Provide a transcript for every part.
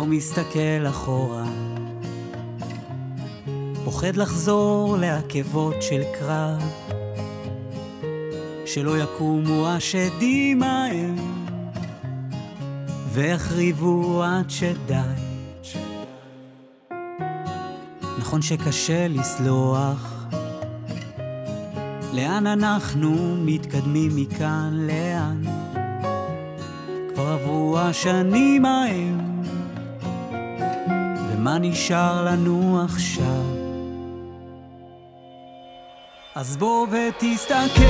מסתכל אחורה. פוחד לחזור לעקבות של קרב, שלא יקומו השדים ההם, ויחריבו עד שדי. נכון שקשה לסלוח, לאן אנחנו מתקדמים מכאן, לאן? כבר עברו השנים ההם, ומה נשאר לנו עכשיו? אז בוא ותסתכל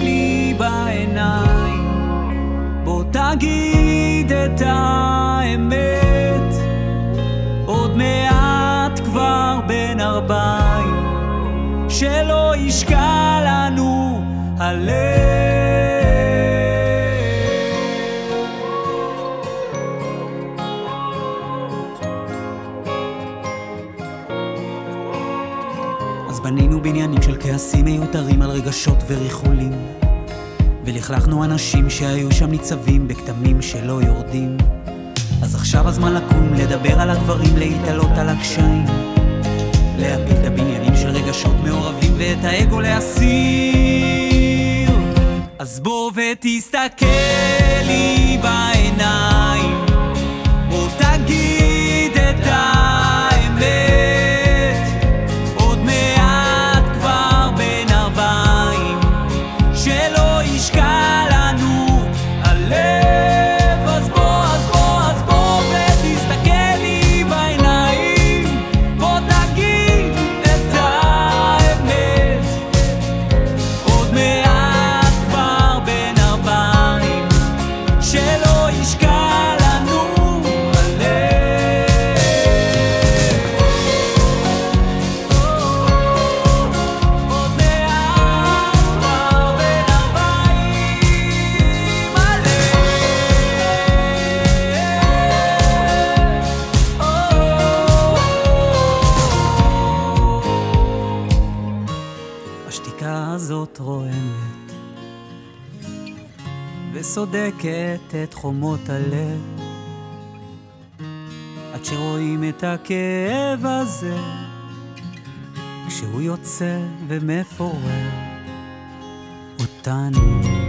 לי בעיניים, בוא תגיד את האמת, עוד מעט כבר בין ארבעים, שלא ישקע אז בנינו בניינים של כעסים מיותרים על רגשות וריחולים. ולכלכנו אנשים שהיו שם ניצבים בכתמים שלא יורדים. אז עכשיו הזמן לקום, לדבר על הדברים, להתעלות על הקשיים. להביט לבניינים של רגשות מעורבים ואת האגו להסיר. אז בוא ותסתכל לי שלא ישקע הזאת רועמת וסודקת את חומות הלב. עד שרואים את הכאב הזה כשהוא יוצא ומפורר אותנו